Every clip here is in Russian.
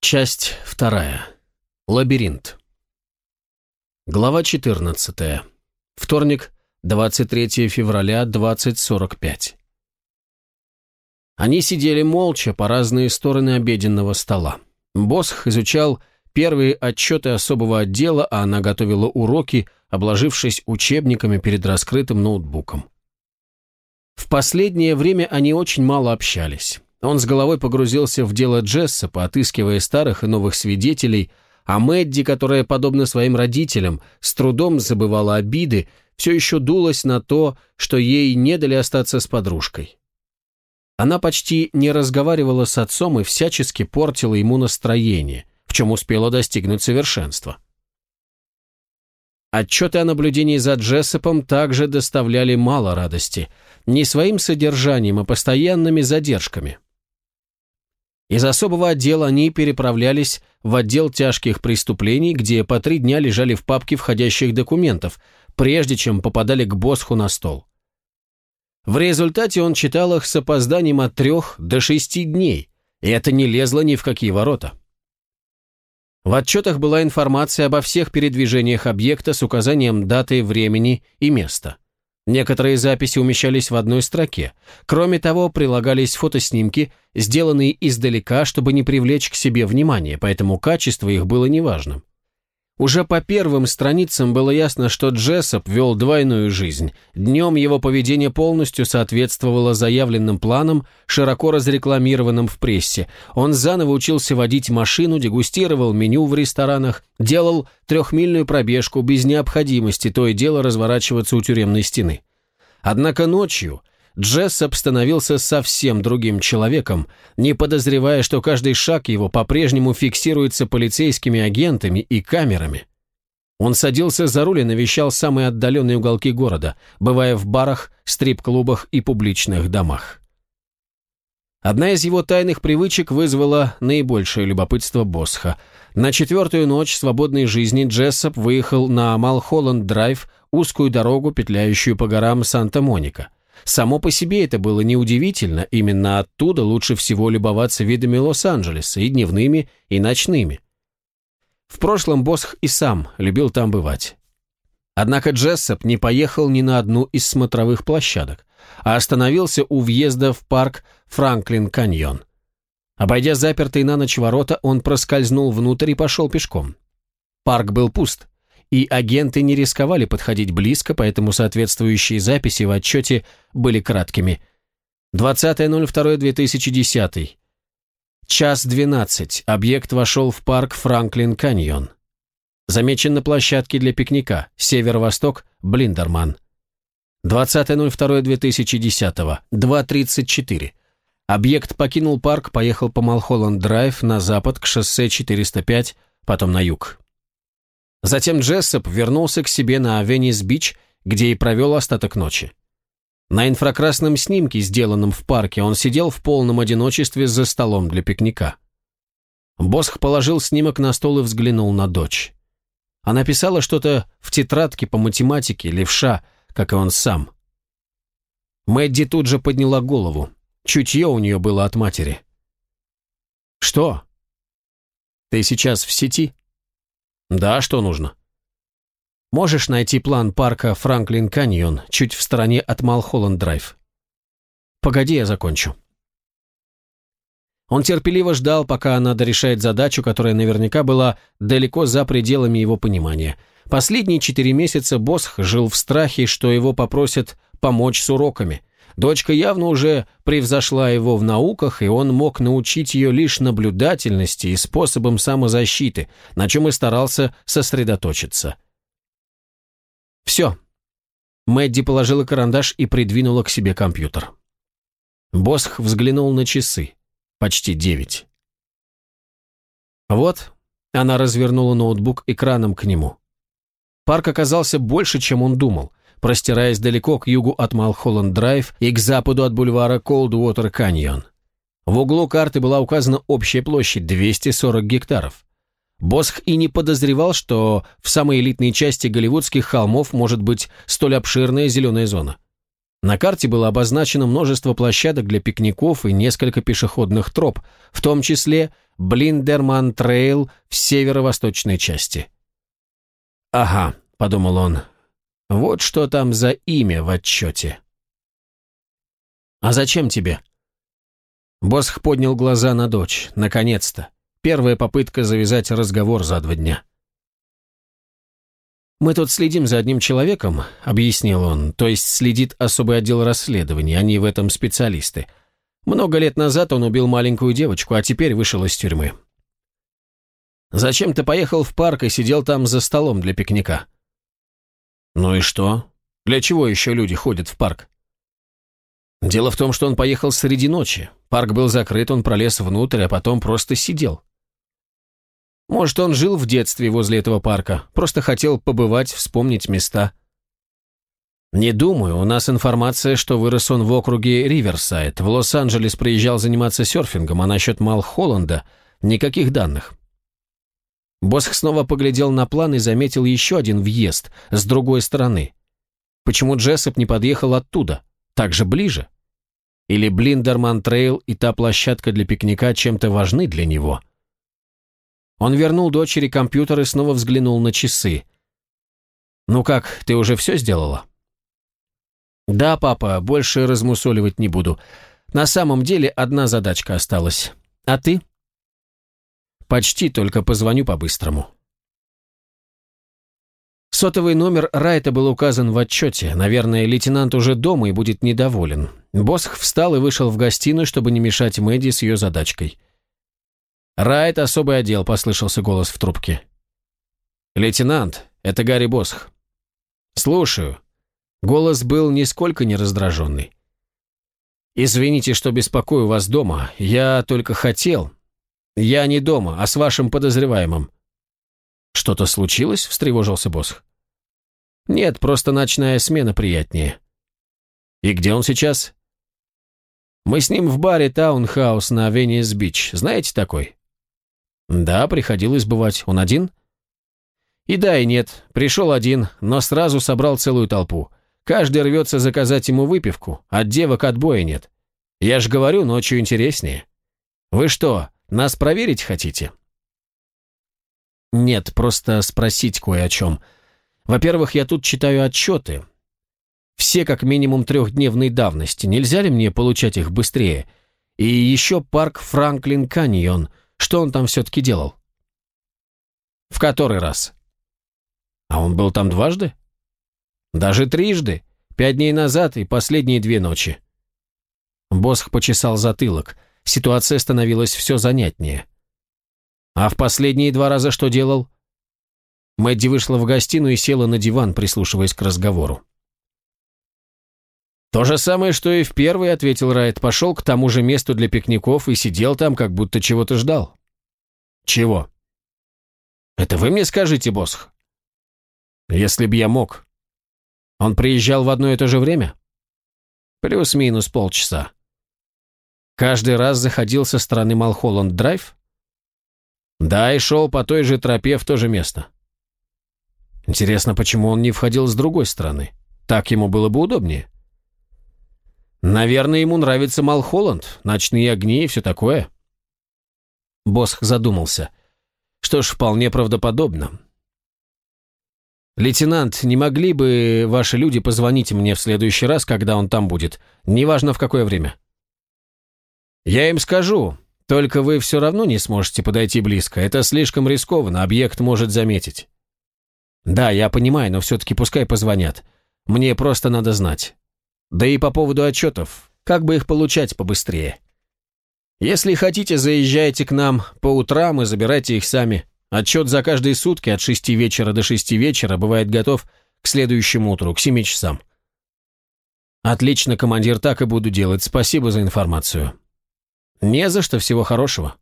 Часть вторая. Лабиринт. Глава 14. Вторник, 23 февраля, 20.45. Они сидели молча по разные стороны обеденного стола. Босх изучал первые отчеты особого отдела, а она готовила уроки, обложившись учебниками перед раскрытым ноутбуком. В последнее время они очень мало общались. Он с головой погрузился в дело Джессопа, отыскивая старых и новых свидетелей, а Мэдди, которая, подобно своим родителям, с трудом забывала обиды, все еще дулась на то, что ей не дали остаться с подружкой. Она почти не разговаривала с отцом и всячески портила ему настроение, в чем успела достигнуть совершенства. Отчеты о наблюдении за Джессопом также доставляли мало радости, не своим содержанием, а постоянными задержками. Из особого отдела они переправлялись в отдел тяжких преступлений, где по три дня лежали в папке входящих документов, прежде чем попадали к Босху на стол. В результате он читал их с опозданием от трех до шести дней, и это не лезло ни в какие ворота. В отчетах была информация обо всех передвижениях объекта с указанием даты, времени и места. Некоторые записи умещались в одной строке. Кроме того, прилагались фотоснимки, сделанные издалека, чтобы не привлечь к себе внимание, поэтому качество их было неважным. Уже по первым страницам было ясно, что Джессоп вел двойную жизнь. Днем его поведение полностью соответствовало заявленным планам, широко разрекламированным в прессе. Он заново учился водить машину, дегустировал меню в ресторанах, делал трехмильную пробежку без необходимости то и дело разворачиваться у тюремной стены. Однако ночью Джессоп становился совсем другим человеком, не подозревая, что каждый шаг его по-прежнему фиксируется полицейскими агентами и камерами. Он садился за руль и навещал самые отдаленные уголки города, бывая в барах, стрип-клубах и публичных домах. Одна из его тайных привычек вызвала наибольшее любопытство Босха. На четвертую ночь свободной жизни Джессоп выехал на Малхолланд-драйв, узкую дорогу, петляющую по горам Санта-Моника – Само по себе это было неудивительно, именно оттуда лучше всего любоваться видами Лос-Анджелеса, и дневными, и ночными. В прошлом Босх и сам любил там бывать. Однако Джессоп не поехал ни на одну из смотровых площадок, а остановился у въезда в парк Франклин-Каньон. Обойдя запертые на ночь ворота, он проскользнул внутрь и пошел пешком. Парк был пуст и агенты не рисковали подходить близко, поэтому соответствующие записи в отчете были краткими. 20.02.2010. Час 12. Объект вошел в парк Франклин-Каньон. Замечен на площадке для пикника. Северо-восток. Блиндерман. 20.02.2010. 2.34. Объект покинул парк, поехал по Малхолланд-драйв на запад к шоссе 405, потом на юг. Затем Джессоп вернулся к себе на Венис-Бич, где и провел остаток ночи. На инфракрасном снимке, сделанном в парке, он сидел в полном одиночестве за столом для пикника. Босх положил снимок на стол и взглянул на дочь. Она писала что-то в тетрадке по математике, левша, как и он сам. Мэдди тут же подняла голову. Чутье у нее было от матери. «Что? Ты сейчас в сети?» Да, что нужно? Можешь найти план парка Франклин Каньон, чуть в стороне от Малхолланд Драйв? Погоди, я закончу. Он терпеливо ждал, пока она дорешает задачу, которая наверняка была далеко за пределами его понимания. Последние четыре месяца Босх жил в страхе, что его попросят помочь с уроками. Дочка явно уже превзошла его в науках, и он мог научить ее лишь наблюдательности и способам самозащиты, на чем и старался сосредоточиться. «Все». Мэдди положила карандаш и придвинула к себе компьютер. Босх взглянул на часы. Почти девять. Вот, она развернула ноутбук экраном к нему. Парк оказался больше, чем он думал простираясь далеко к югу от Малхолланд-Драйв и к западу от бульвара Колдуотер-Каньон. В углу карты была указана общая площадь 240 гектаров. Босх и не подозревал, что в самой элитной части голливудских холмов может быть столь обширная зеленая зона. На карте было обозначено множество площадок для пикников и несколько пешеходных троп, в том числе Блиндерман Трейл в северо-восточной части. «Ага», — подумал он, — «вот что там за имя в отчете». «А зачем тебе?» Босх поднял глаза на дочь. Наконец-то. Первая попытка завязать разговор за два дня. «Мы тут следим за одним человеком», — объяснил он, «то есть следит особый отдел расследований, они в этом специалисты. Много лет назад он убил маленькую девочку, а теперь вышел из тюрьмы. Зачем ты поехал в парк и сидел там за столом для пикника?» «Ну и что? Для чего еще люди ходят в парк?» Дело в том, что он поехал среди ночи. Парк был закрыт, он пролез внутрь, а потом просто сидел. Может, он жил в детстве возле этого парка, просто хотел побывать, вспомнить места. Не думаю, у нас информация, что вырос он в округе Риверсайд. В Лос-Анджелес приезжал заниматься серфингом, а насчет Малхолланда никаких данных. Босх снова поглядел на план и заметил еще один въезд, с другой стороны. Почему Джессоп не подъехал оттуда? Так же ближе? Или Блиндерман Трейл и та площадка для пикника чем-то важны для него? Он вернул дочери компьютер и снова взглянул на часы. «Ну как, ты уже все сделала?» «Да, папа, больше размусоливать не буду. На самом деле одна задачка осталась. А ты?» «Почти, только позвоню по-быстрому». Сотовый номер Райта был указан в отчете. Наверное, лейтенант уже дома и будет недоволен. Босх встал и вышел в гостиную, чтобы не мешать Мэдди с ее задачкой. «Райт, особый отдел», — послышался голос в трубке. «Лейтенант, это Гарри Босх». «Слушаю». Голос был нисколько не раздраженный. «Извините, что беспокою вас дома. Я только хотел...» «Я не дома, а с вашим подозреваемым». «Что-то случилось?» — встревожился Босх. «Нет, просто ночная смена приятнее». «И где он сейчас?» «Мы с ним в баре Таунхаус на Венес-Бич. Знаете такой?» «Да, приходилось бывать. Он один?» «И да, и нет. Пришел один, но сразу собрал целую толпу. Каждый рвется заказать ему выпивку, от девок отбоя нет. Я ж говорю, ночью интереснее. Вы что, нас проверить хотите?» «Нет, просто спросить кое о чем. Во-первых, я тут читаю отчеты. Все как минимум трехдневной давности. Нельзя ли мне получать их быстрее? И еще парк Франклин Каньон. Что он там все-таки делал?» «В который раз?» «А он был там дважды?» «Даже трижды. Пять дней назад и последние две ночи». Босх почесал затылок. Ситуация становилась все занятнее. А в последние два раза что делал? Мэдди вышла в гостиную и села на диван, прислушиваясь к разговору. «То же самое, что и в первый», — ответил Райт. «Пошел к тому же месту для пикников и сидел там, как будто чего-то ждал». «Чего?» «Это вы мне скажите, Босх?» «Если б я мог». «Он приезжал в одно и то же время?» «Плюс-минус полчаса». «Каждый раз заходил со стороны Малхолланд-драйв?» Да, и шел по той же тропе в то же место. Интересно, почему он не входил с другой стороны? Так ему было бы удобнее. Наверное, ему нравится Малхолланд, ночные огни и все такое. Босх задумался. Что ж, вполне правдоподобно. «Лейтенант, не могли бы ваши люди позвонить мне в следующий раз, когда он там будет? Неважно, в какое время». «Я им скажу. Только вы все равно не сможете подойти близко. Это слишком рискованно, объект может заметить. Да, я понимаю, но все-таки пускай позвонят. Мне просто надо знать. Да и по поводу отчетов. Как бы их получать побыстрее? Если хотите, заезжайте к нам по утрам и забирайте их сами. Отчет за каждые сутки от шести вечера до шести вечера бывает готов к следующему утру, к семи часам. Отлично, командир, так и буду делать. Спасибо за информацию. «Не за что, всего хорошего».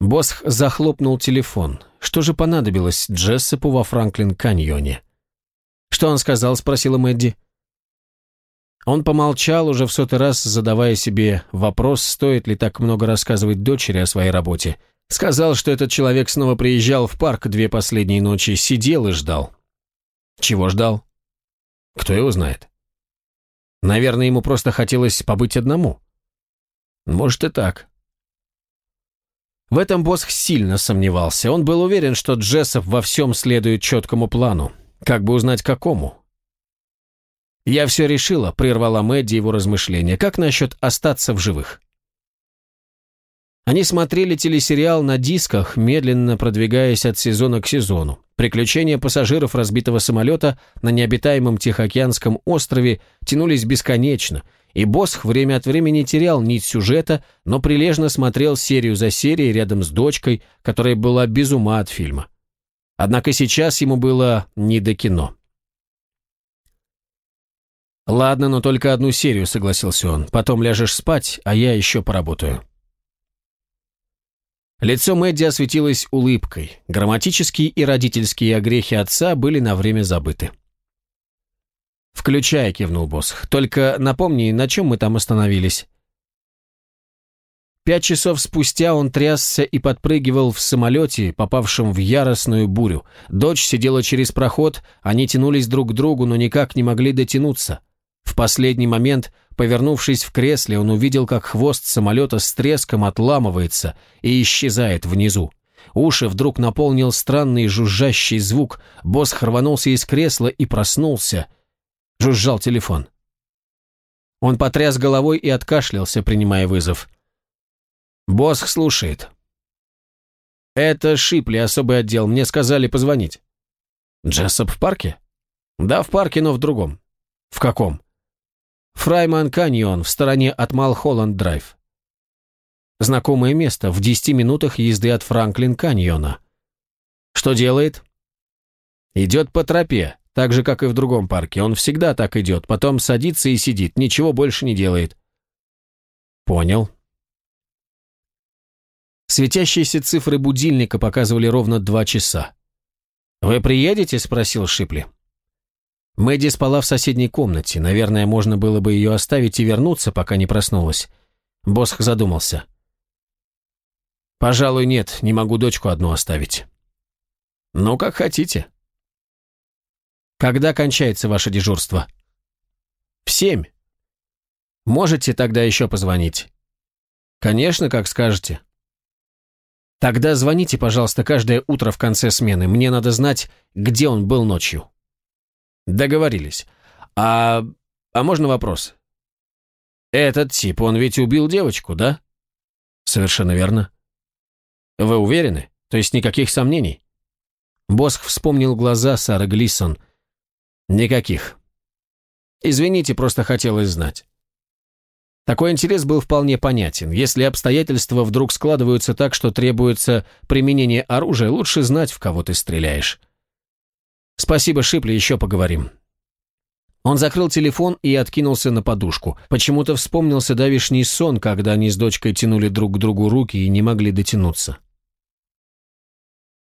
Босх захлопнул телефон. Что же понадобилось Джессепу во Франклин-каньоне? «Что он сказал?» – спросила Мэдди. Он помолчал, уже в сотый раз задавая себе вопрос, стоит ли так много рассказывать дочери о своей работе. Сказал, что этот человек снова приезжал в парк две последние ночи, сидел и ждал. Чего ждал? Кто его знает? Наверное, ему просто хотелось побыть одному. Может и так. В этом Босх сильно сомневался. Он был уверен, что Джессоп во всем следует четкому плану. Как бы узнать, какому? «Я все решила», — прервала Мэдди его размышления. «Как насчет остаться в живых?» Они смотрели телесериал на дисках, медленно продвигаясь от сезона к сезону. Приключения пассажиров разбитого самолета на необитаемом Тихоокеанском острове тянулись бесконечно, и Босх время от времени терял нить сюжета, но прилежно смотрел серию за серией рядом с дочкой, которая была без ума от фильма. Однако сейчас ему было не до кино. «Ладно, но только одну серию», — согласился он. «Потом ляжешь спать, а я еще поработаю». Лицо Мэдди осветилось улыбкой. Грамматические и родительские огрехи отца были на время забыты. «Включай», — кивнул босс. «Только напомни, на чем мы там остановились?» Пять часов спустя он трясся и подпрыгивал в самолете, попавшем в яростную бурю. Дочь сидела через проход, они тянулись друг к другу, но никак не могли дотянуться. В последний момент, повернувшись в кресле, он увидел, как хвост самолета с треском отламывается и исчезает внизу. Уши вдруг наполнил странный жужжащий звук, босс рванулся из кресла и проснулся. Жужжал телефон. Он потряс головой и откашлялся, принимая вызов. «Босс слушает». «Это Шипли, особый отдел. Мне сказали позвонить». «Джессоп в парке?» «Да, в парке, но в другом». «В каком?» Фрайман Каньон в стороне от Малхолланд-Драйв. Знакомое место, в 10 минутах езды от Франклин Каньона. Что делает? Идет по тропе, так же, как и в другом парке. Он всегда так идет, потом садится и сидит, ничего больше не делает. Понял. Светящиеся цифры будильника показывали ровно два часа. «Вы приедете?» – спросил Шипли. Мэдди спала в соседней комнате. Наверное, можно было бы ее оставить и вернуться, пока не проснулась. Босх задумался. «Пожалуй, нет, не могу дочку одну оставить». «Ну, как хотите». «Когда кончается ваше дежурство?» «В семь». «Можете тогда еще позвонить?» «Конечно, как скажете». «Тогда звоните, пожалуйста, каждое утро в конце смены. Мне надо знать, где он был ночью». Договорились. А... а можно вопрос? Этот тип, он ведь убил девочку, да? Совершенно верно. Вы уверены? То есть никаких сомнений? Босх вспомнил глаза Сары Глисон. Никаких. Извините, просто хотелось знать. Такой интерес был вполне понятен. Если обстоятельства вдруг складываются так, что требуется применение оружия, лучше знать, в кого ты стреляешь. «Спасибо, Шипли, еще поговорим». Он закрыл телефон и откинулся на подушку. Почему-то вспомнился давишний сон, когда они с дочкой тянули друг к другу руки и не могли дотянуться.